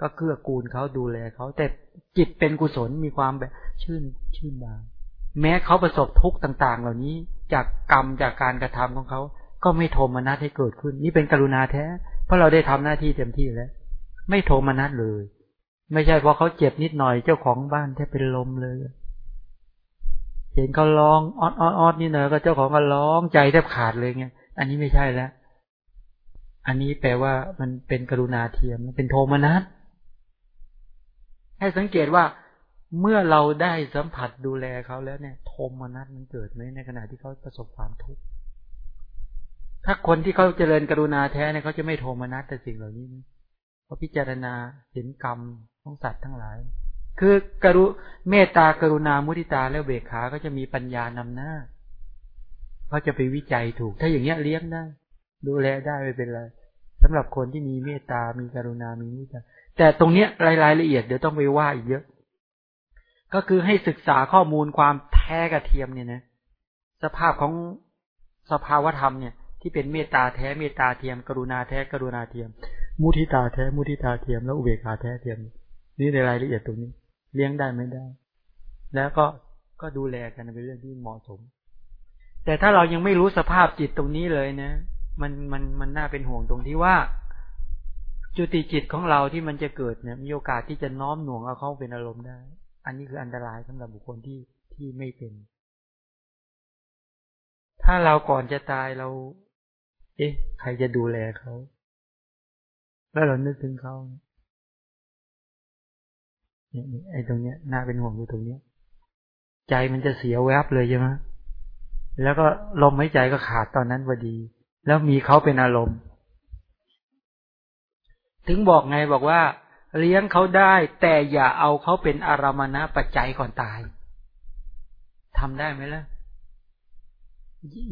ก็เกื้อกูลเขาดูแลเขาแต่จิตเป็นกุศลมีความแบบชื่นชื่นบานแม้เขาประสบทุกข์ต่าง ๆ เหล่านี้จากกรรมจากการกระทำของเขา ก็ไม่โทมนัสให้เกิดขึ้น นี่เป็นกรุณาแท้ เพราะเราได้ทำหน้าที่เต็มที่แล้ว ไม่โทมนัสเลย ไม่ใช่เพราะเขาเจ็บนิดหน่อยเจ้าของบ้านแทบเป็นลมเลย เห็นเขาร้องออดออดออดนี่เนอะก็เจ้าของก็ร้องใจแทบขาดเลยเงี้ย อันนี้ไม่ใช่แล้ว อันนี้แปลว่ามันเป็นกรุณาเทียมเป็นโทมนัสให้สังเกตว่าเมื่อเราได้สัมผัสดูแลเขาแล้วเนี่ย โทมนัสมันเกิดไหมในขณะที่เขาประสบความทุกข์ถ้าคนที่เขาเจริญกรุณาแท้เนี่ยเขาจะไม่โทมนัสแต่สิ่งเหล่านี้เขาพิจารณาเห็นกรรมของสัตว์ทั้งหลาย คือกรุเมตตากรุณามุทิตาแล้วเบกขาก็จะมีปัญญานำหน้าเขาจะไปวิจัยถูก ถ้าอย่างเงี้ยเลี้ยงได้ ดูแลได้ไม่เป็นไรสำหรับคนที่มีเมตตา มีกรุณา มีมุทิตา แต่ตรงเนี้ยรายละเอียดเดี๋ยวต้องไปว่าอีกเยอะ ก็คือให้ศึกษาข้อมูลความแท้กระเทียมเนี่ยนะ สภาพของสภาวธรรมเนี่ย ที่เป็นเมตตาแท้เมตตาเทียม กรุณาแท้กรุณาเทียม มุทิตาแท้มุทิตาเทียม แล้วอุเบกขาแท้เทียม นี่ในรายละเอียดตรงนี้ เลี้ยงได้ไม่ได้ แล้วก็ก็ดูแลกันเป็นเรื่องที่เหมาะสม แต่ถ้าเรายังไม่รู้สภาพจิตตรงนี้เลยนะ มันมันมันน่าเป็นห่วงตรงที่ว่า จุติจิตของเราที่มันจะเกิดเนี่ยมีโอกาสที่จะน้อมหน่วงเอาเข้าเป็นอารมณ์ได้ อันนี้คืออันตรายสำหรับบุคคลที่ที่ไม่เป็น ถ้าเราก่อนจะตายเรา เอ๊ะ ใครจะดูแลเขา แล้วเรานึกถึงเขา ไอ้ตรงเนี้ยน่าเป็นห่วงอยู่ตรงเนี้ย ใจมันจะเสียแวบเลยใช่ไหมแล้วก็ลมหายใจก็ขาดตอนนั้นพอดี แล้วมีเขาเป็นอารมณ์ ถึงบอกไงบอกว่า เลี้ยงเขาได้ แต่อย่าเอาเขาเป็นอารมณะปัจจัยก่อนตายทำได้ไหมล่ะ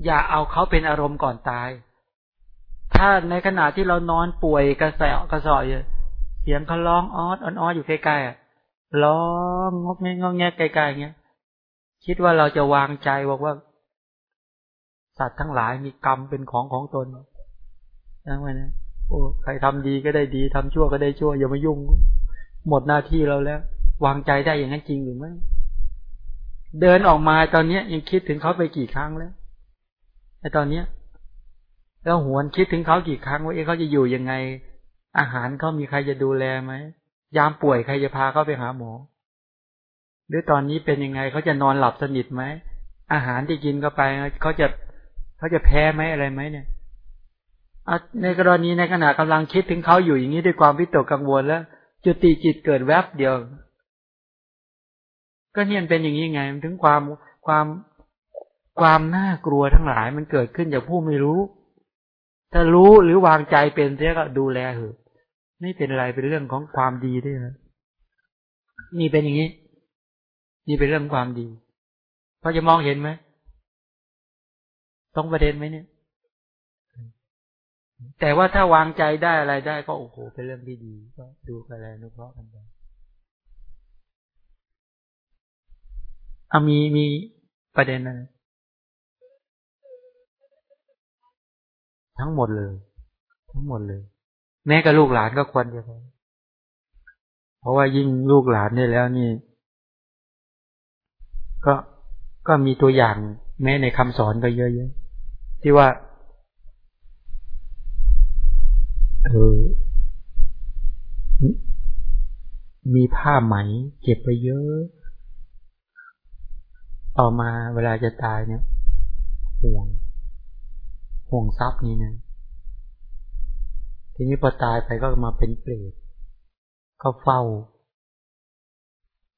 อย่าเอาเขาเป็นอารมณ์ก่อนตาย ถ้าในขณะที่เรานอนป่วยกระแสกระสอยเสียงเขาร้องออดอ้อนอยู่ใกล้ๆ ร้องงกแงงงแงใกลๆเงี้ย คิดว่าเราจะวางใจบอกว่า สัตว์ทั้งหลายมีกรรมเป็นของของตนนั่นไงนะโอ้ใครทำดีก็ได้ดีทำชั่วก็ได้ชั่ว อย่ามายุ่ง หมดหน้าที่เราแล้ว วางใจได้อย่างนั้นจริงหรือไม่เดินออกมาตอนเนี้ยยังคิดถึงเขาไปกี่ครั้งแล้วไอ้ตอนเนี้ยแล้วหวนคิดถึงเขากี่ครั้งว่าเอ๊ะเขาจะอยู่ยังไง อาหารเขามีใครจะดูแลไหม ยามป่วยใครจะพาเขาไปหาหมอ หรือตอนนี้เป็นยังไงเขาจะนอนหลับสนิทไหม อาหารที่กินเข้าไปเขาจะเขาจะแพ้ไหมอะไรไหมเนี่ยในกรณีในขณะกำลังคิดถึงเขาอยู่อย่างนี้ด้วยความวิตกกังวลแล้ว จุติจิตเกิดแวบเดียว ก็เนี่ยเป็นอย่างนี้ไงถึงความความความน่ากลัวทั้งหลายมันเกิดขึ้นจากผู้ไม่รู้ ถ้ารู้หรือวางใจเป็นเสียก็ดูแลเถอะ ไม่เป็นไรเป็นเรื่องของความดีด้วยนะนี่เป็นอย่างนี้ นี่เป็นเรื่องความดีพอจะมองเห็นไหมต้องประเด็นไหมเนี่ย แต่ว่าถ้าวางใจได้อะไรได้ก็โอ้โหเป็นเรื่องที่ดีก็ดูกันแล้วนุเคราะห์กันไปอามีมีประเด็นอะไรทั้งหมดเลย ทั้งหมดเลย แม้กับลูกหลานก็ควรจะเพราะว่ายิ่งลูกหลานได้แล้วนี่ ก็ก็มีตัวอย่างแม้ในคำสอนก็เยอะๆที่ว่าเออมีผ้าไหม เก็บไปเยอะ ต่อมาเวลาจะตายเนี่ย ห่วง ห่วงทรัพย์นี้นะ ทีนี้พอตายไปก็มาเป็นเปรตก็เฝ้า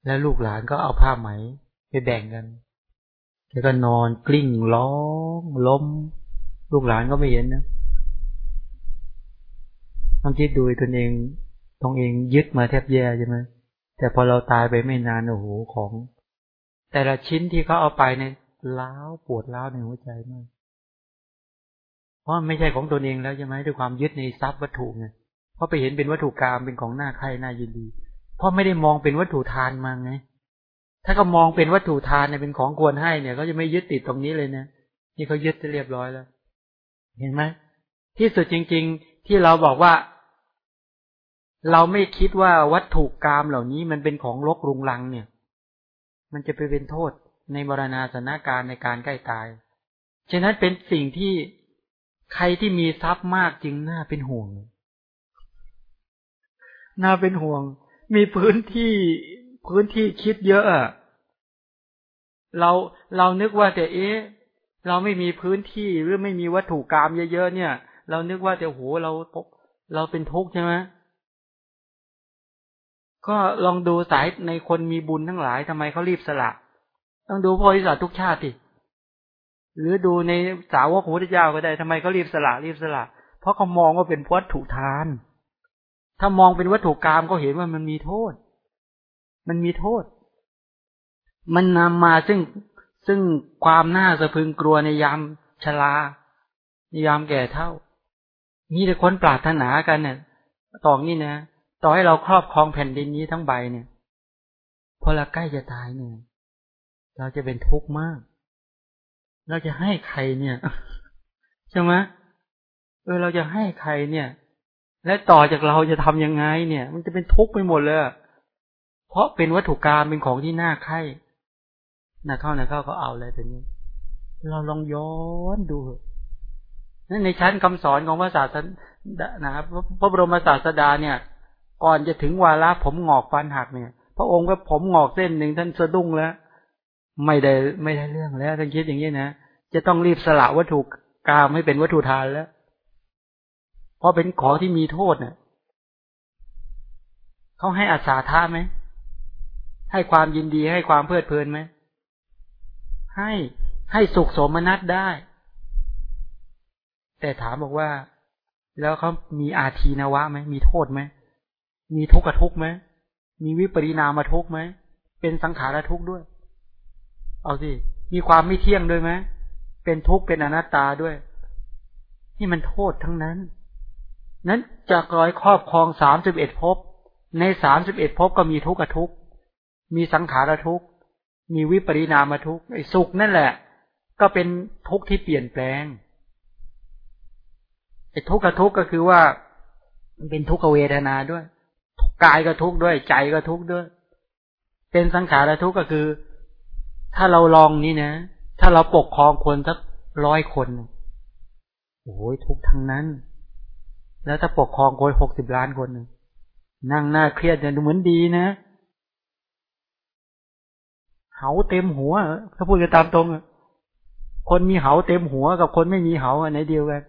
แล้วลูกหลานก็เอาผ้าไหมไปแบ่งกันแล้วก็นอนกลิ้งร้องล้ม ลูกหลานก็ไม่เห็นนะต้องคิดดูตนเองตรงเองยึดมาแทบแย่ใช่ไหมแต่พอเราตายไปไม่นานโอ้โหของ แต่ละชิ้นที่เขาเอาไปเนี่ยล้าวปวดล้าวในหัวใจมาก เพราะไม่ใช่ของตนเองแล้วใช่ไหมด้วยความยึดในทรัพย์วัตถุไงเพราะไปเห็นเป็นวัตถุกรรมเป็นของหน้าใครหน้ายินดี เพราะไม่ได้มองเป็นวัตถุทานมาไง ถ้าก็มองเป็นวัตถุทานเนี่ยเป็นของควรให้เนี่ยเขาจะไม่ยึดติดตรงนี้เลยนะนี่เขายึดจะเรียบร้อยแล้ว เห็นไหมที่สุดจริง ๆ ที่เราบอกว่า เราไม่คิดว่าวัตถุกรรมเหล่านี้มันเป็นของลกรุงรังเนี่ย มันจะไปเป็นโทษในบรณาสนาการในการใกล้ตาย ฉะนั้นเป็นสิ่งที่ ใครที่มีทรัพย์มากจึงน่าเป็นห่วง น่าเป็นห่วง มีพื้นที่พื้นที่คิดเยอะเราเรานึกว่าแต่เอ๊ะเราไม่มีพื้นที่หรือไม่มีวัตถุกรรมเยอะๆเนี่ย เรานึกว่าแต่โหเราเราเป็นทุกข์ใช่ไหมก็ลองดูสายในคนมีบุญทั้งหลายทำไมเขารีบสละ ต้องดูบริษัททุกชาติ หรือดูในสาวกพระพุทธเจ้าก็ได้ทำไมเขารีบสละรีบสละ เพราะเขามองว่าเป็นวัตถุทาน ถ้ามองเป็นวัตถุกรรมก็เห็นว่ามันมีโทษ มันมีโทษ มันนำมาซึ่งซึ่งความน่าสะพึงกลัวในยามชรา ในยามแก่เท่ามีแต่คนปรารถนากันเนี่ยต่อนี้นะ ต่อให้เราครอบครองแผ่นดินนี้ทั้งใบเนี่ย พอเราใกล้จะตายเนี่ย เราจะเป็นทุกข์มาก เราจะให้ใครเนี่ยใช่ไหมเออเราจะให้ใครเนี่ย และต่อจากเราจะทำยังไง เนี่ย มันจะเป็นทุกข์ไปหมดเลยเพราะเป็นวัตถุกรรมเป็นของที่น่าใคร่น่าเข้าน่าเข้าเขาเอาอะไรแบบนี้ เราลองย้อนดูนั่นในชั้นคำสอนของพระศาสนานะครับพระบรมศาสดาเนี่ย ก่อนจะถึงวาระผมงอกฟันหักเนี่ย พระองค์ก็ผมงอกเส้นหนึ่งท่านสะดุ้งแล้ว ไม่ได้ไม่ได้เรื่องแล้วท่านคิดอย่างนี้นะจะต้องรีบสละวัตถุกรรมให้เป็นวัตถุทานแล้ว เพราะเป็นของที่มีโทษเนี่ยเขาให้อาสาท่าไหมให้ความยินดีให้ความเพลิดเพลินไหมให้ให้สุขสมนัตได้ แต่ถามบอกว่า แล้วเขามีอาทีนวะไหมมีโทษไหมมีทุกข์กับทุกข์ไหมมีวิปริณามาทุกข์ไหมเป็นสังขารทุกข์ด้วย เอาสิ มีความไม่เที่ยงด้วยไหมเป็นทุกข์เป็นอนัตตาด้วย นี่มันโทษทั้งนั้น นั้นจากร้อยครอบครองสามสิบเอ็ดภพ ในสามสิบเอ็ดภพก็มีทุกข์กับทุกข์ มีสังขารทุกข์ มีวิปริณามทุกข์ไอ้สุขนั่นแหละ ก็เป็นทุกข์ที่เปลี่ยนแปลง ไอ้ทุกข์กับทุกข์ก็คือว่า มันเป็นทุกขเวทนาด้วย กายก็ทุกข์ด้วย ใจก็ทุกข์ด้วย เป็นสังขารทุกข์ก็คือ ถ้าเราลองนี่นะ ถ้าเราปกครองคนสักร้อยคน โอ้ยทุกทั้งนั้น แล้วถ้าปกครองคนหกสิบล้านคนนั่งหน้าเครียดเนี่ยดูเหมือนดีนะเหาเต็มหัว ถ้าพูดกันตามตรงคนมีเหาเต็มหัวกับคนไม่มีเหาอันไหนเดียวกัน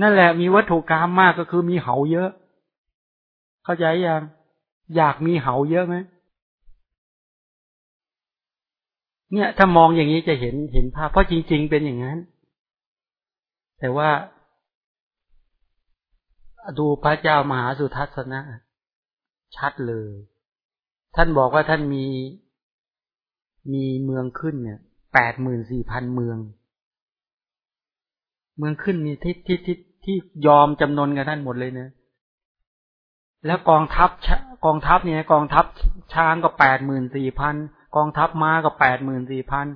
นั่นแหละมีวัตถุกรรมมากก็คือมีเหาเยอะ เข้าใจยังอยากมีเหาเยอะไหม เนี่ยถ้ามองอย่างนี้จะเห็นเห็นภาพเพราะจริง ๆ เป็นอย่างนั้น แต่ว่า ดูพระเจ้ามหาสุทัศนะ ชัดเลย ท่านบอกว่าท่านมี มีเมืองขึ้นเนี่ยแปดหมื่นสี่พันเมือง เมืองขึ้นนี่ที่ที่ที่ที่ยอมจำนนกับท่านหมดเลยเนะแล้วกองทัพกองทัพเนี่ยกองทัพช้างก็แปดหมื่นสี่พัน กองทัพม้าก็แปดหมื่นสี่พัน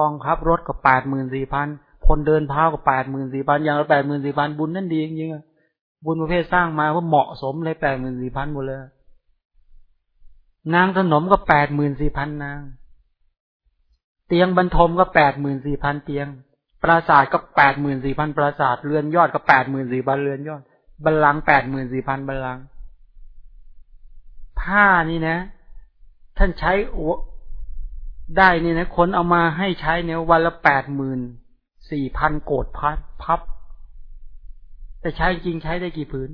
กองทัพรถก็แปดหมื่นสี่พันคนเดินเท้าก็แปดหมื่นสี่พันอย่างละแปดหมื่นสี่พันบุญนั่นดีจริงๆบุญประเภทสร้างมาว่าเหมาะสมเลยแปดหมื่นสี่พันหมดเลยนางขนมก็แปดหมื่นสี่พันนาง เตียงบรรทมก็แปดหมื่นสี่พันเตียง ปราสาทก็แปดหมื่นสี่พันปราสาทเรือนยอดก็แปดหมื่นสี่พันเรือนยอดบัลลังแปดหมื่นสี่พันบัลลังผ้านี่นะ ท่านใช้ ได้นี่นะคนเอามาให้ใช้เนี่ยวันละแปดหมื่นสี่พันโกดพัดพับ แต่ใช้จริงใช้ได้กี่ผืน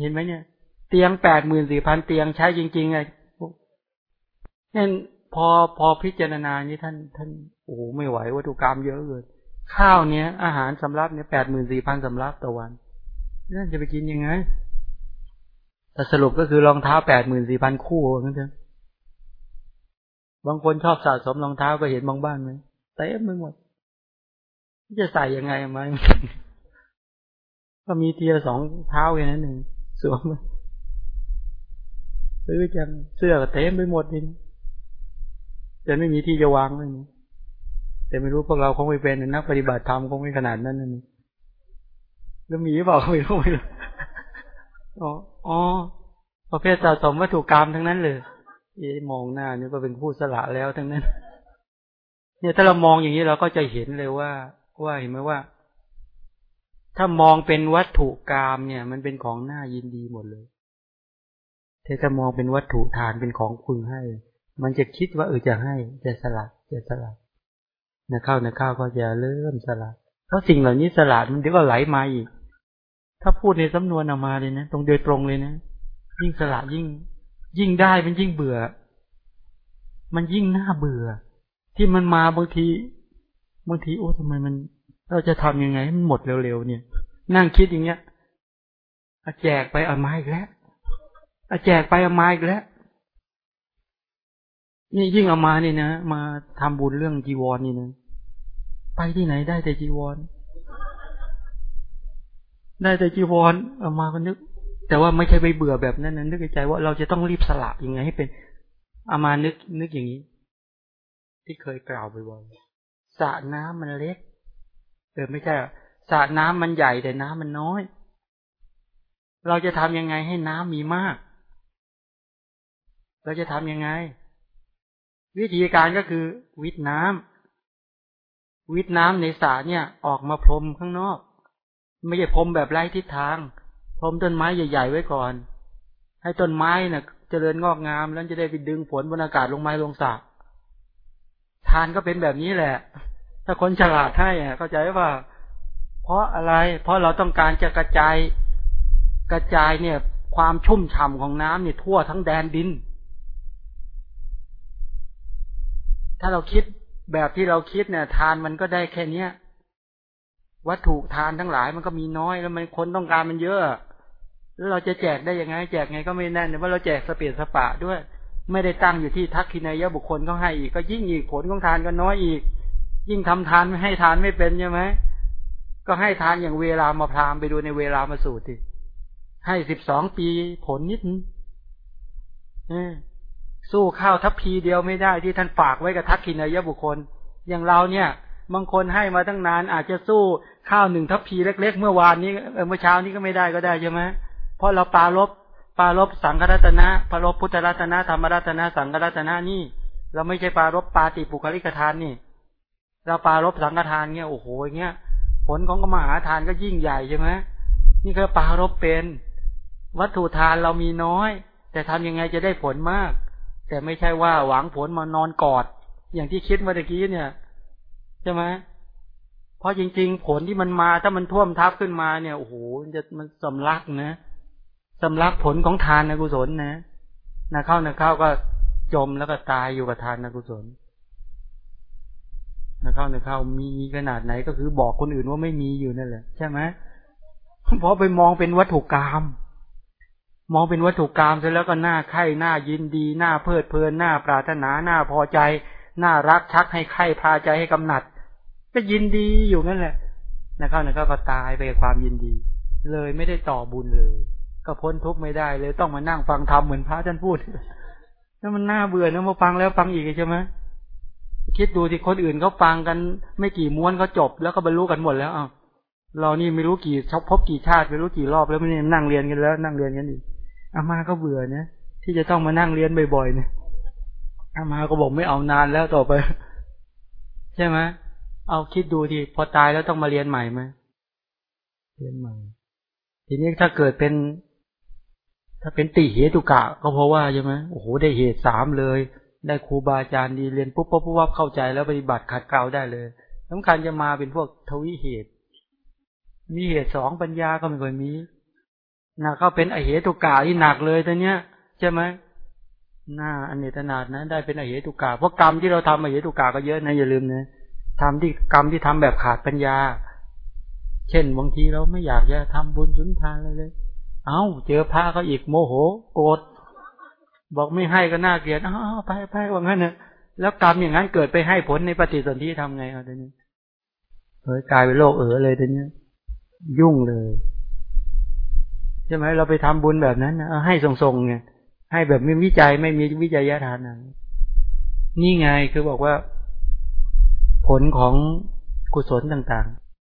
เห็นไหมเนี่ย เตียงแปดหมื่นสี่พันเตียงใช้จริงๆไงนั่นพอพอพิจารณานี้ท่าน ท่านโอ้ไม่ไหววัตถุกรรมเยอะเลยข้าวเนี้ยอาหารสำรับเนี่ยแปดหมื่นสี่พันสำรับต่อวันนั่นจะไปกินยังไงแต่สรุปก็คือรองเท้าแปดหมื่นสี่พันคู่นั่นเอง บางคนชอบสะสมรองเท้าก็เห็นบางบ้านไหมเต็มไปหมดจะใส่ยังไงไหมก็มีเทียสองเท้าแค่นั้นหนึ่งสวมซื้อจังเสื้อก็เต็มไปหมดนี่จะไม่มีที่จะวางเลยแต่ไม่รู้พวกเราคงไม่เป็นนักปฏิบัติธรรมคงไม่ขนาดนั้นนี่แล้วมีหรือเปล่าไม่รู้ไม่รู้อ๋ออ๋อประเภทสะสมวัตถุกรรมทั้งนั้นเลย เอ๊มองหน้านี่ก็เป็นผู้สละแล้วทั้งนั้น เนี่ยถ้าเรามองอย่างนี้เราก็จะเห็นเลยว่า ว่าเห็นไหมว่า ถ้ามองเป็นวัตถุกรรมเนี่ย มันเป็นของน่ายินดีหมดเลยถ้าจะมองเป็นวัตถุทานเป็นของพึงให้ มันจะคิดว่าเออจะให้จะสละจะสละนะเข้านะเข้าก็จะเริ่มสละเพราะสิ่งเหล่านี้สละมันเดี๋ยวก็ไหลมาอีกถ้าพูดในสำนวนออกมาเลยนะ ตรงโดยตรงเลยนะ ยิ่งสละยิ่ง ยิ่งได้มันยิ่งเบื่อ มันยิ่งน่าเบื่อ ที่มันมาบางทีบางทีโอ้ทำไมมัน เราจะทำยังไงให้มันหมดเร็วๆเนี่ย นั่งคิดอย่างเงี้ยอาแจกไปเอามาอีกแล้วอาแจกไปเอามาอีกแล้วนี่ยิ่งเอามานี่นะมาทำบุญเรื่องจีวรนนี่นะไปที่ไหนได้แต่จีวร ได้แต่จีวรเอามาก็นึก แต่ว่าไม่ใช่ไปเบื่อแบบนั้นนะนึกในใจว่าเราจะต้องรีบสละยังไงให้เป็นอามานึกนึกอย่างนี้ ที่เคยกล่าวไปบ่อยสระน้ำมันเล็กเออไม่ใช่สระน้ำมันใหญ่แต่น้ำมันน้อย เราจะทำยังไงให้น้ำมีมาก เราจะทำยังไง วิธีการก็คือ วิทน้ำวิทน้ำในสระเนี่ย ออกมาพรมข้างนอก ไม่ใช่พรมแบบไร้ทิศทาง พรมต้นไม้ใหญ่ๆไว้ก่อน ให้ต้นไม้นะ่ะ เจริญงอกงาม แล้วจะได้ไปดึงฝนบนอากาศลงไม้ลงสระทานก็เป็นแบบนี้แหละ ถ้าคนฉลาดให้อะเข้าใจว่า เพราะอะไร เพราะเราต้องการจะกระจายกระจายเนี่ย ความชุ่มฉ่าของน้ำเนี่ยทั่วทั้งแดนดิน ถ้าเราคิดแบบที่เราคิดเนี่ย ทานมันก็ได้แค่เนี้ยวัตถุทานทั้งหลายมันก็มีน้อยแล้วมันคนต้องการมันเยอะ เราจะแจกได้ยังไง แจกไงก็ไม่แน่นว่าเราแจกสเปียสปะด้วย ไม่ได้ตั้งอยู่ที่ทักขินายะบุคคลเขาให้อีกก็ยิ่งอีกผลของทานก็น้อยอีก ยิ่งทำทานไม่ให้ทานไม่เป็นใช่ไหมก็ให้ทานอย่างเวลามาพรามไปดูในเวลามาสูตรให้สิบสองปีผลนิดนึงสู้ข้าวทัพพีเดียวไม่ได้ที่ท่านฝากไว้กับทักขินายะบุคคล อย่างเราเนี่ย บางคนให้มาตั้งนานอาจจะสู้ข้าวหนึ่งทัพพีเล็ก ๆ เมื่อวานนี้เมื่อเช้านี้ก็ไม่ได้ก็ได้ใช่ไหม เพราะเราปาลบปารบสังฆรัตนะปารบพุทธรัตนะธรรมรัตนะ สังฆรัตนะนี่ เราไม่ใช่ปารบปาติปุคลิกทานนี่ เราปารบสังฆทานเนี่ยโอ้โหเงี้ย ผลของกมหาทานก็ยิ่งใหญ่ใช่ไหมนี่คือปารบเป็น วัตถุทานเรามีน้อย แต่ทำยังไงจะได้ผลมาก แต่ไม่ใช่ว่าหวังผลมานอนกอด อย่างที่คิดเมื่อกี้เนี่ยใช่ไหมเพราะจริง ๆ ผลที่มันมาถ้ามันท่วมทับขึ้นมาเนี่ยโอ้โหมันจะมันสำลักนะ สำลักผลของทานนกุศลนะนะเข้านะเข้าก็จมแล้วก็ตายอยู่กับทานนกุศลนะเข้านะเข้ามีขนาดไหนก็คือบอกคนอื่นว่าไม่มีอยู่นั่นแหละใช่ไหมเพราะไปมองเป็นวัตถุกรรมมองเป็นวัตถุกรรมเสร็จแล้วก็หน้าไข่หน้ายินดีหน้าเพลิดเพลินหน้าปรารถนาหน้าพอใจหน้ารักชักให้ไข่พาใจให้กำหนัด ก็ยินดีอยู่นั่นแหละนะเข้านะเข้าก็ตายไปกับความยินดี เลยไม่ได้ต่อบุญเลย ก็พ้นทุกข์ไม่ได้เลยต้องมานั่งฟังธรรมเหมือนพระท่านพูดนั่นมันน่าเบื่อนะมาฟังแล้วฟังอีกใช่ไหมคิดดูที่คนอื่นเขาฟังกัน ไม่กี่ม้วนเขาจบ แล้วก็บรรลุกันหมดแล้วอะเรานี่ไม่รู้กี่ชอบพบกี่ชาติไม่รู้กี่รอบแล้วไม่ได้นั่งเรียนกันแล้ว นั่งเรียนกันอีกอามาก็เบื่อนะที่จะต้องมานั่งเรียนบ่อยๆเนี่ยอามาก็บอกไม่เอานานแล้วต่อไป ใช่ไหมเอาคิดดูทีพอตายแล้วต้องมาเรียนใหม่ไหมเรียนใหม่ ทีนี้ถ้าเกิดเป็น ถ้าเป็นติเหตุกะ ก็เพราะว่าใช่ไหมโอ้โหได้เหตุสามเลย ได้ครูบาอาจารย์ดีเรียนปุ๊บปุ๊บปุ๊บเข้าใจแล้วปฏิบัติขัดเกลาได้เลยสำคัญจะมาเป็นพวกทวิเหตุ มีเหตุสองปัญญาก็ไม่เคยมีนะเขาเป็นอเหตุกาที่หนักเลยตอนเนี้ยใช่ไหมหน้าอันเนตนาดนะ ได้เป็นอเหตุกาเพราะกรรมที่เราทำอเหตุกาก็เยอะนะอย่าลืมนะทำที่กรรมที่ทำแบบขาดปัญญา เช่นบางทีเราไม่อยากจะทำบุญสุนทานเลยเลย เอา้า เจอพระก็อีกโมโห โกรธบอกไม่ให้ก็น่าเกลียดอ้าวไปไปว่างั้นเนอะแล้วกรรมอย่างนั้นเกิดไปให้ผลในปฏิสนธิทำไงเอาตอนนี้เฮ้ยกลายเป็นโรคเออเลยตอนนี้ยุ่งเลยใช่ไหมเราไปทำบุญแบบนั้นนะให้ส่งๆไงให้แบบไม่วิจัยไม่มีวิจัยทานนะนี่ไงคือบอกว่า ผลของกุศลต่างๆ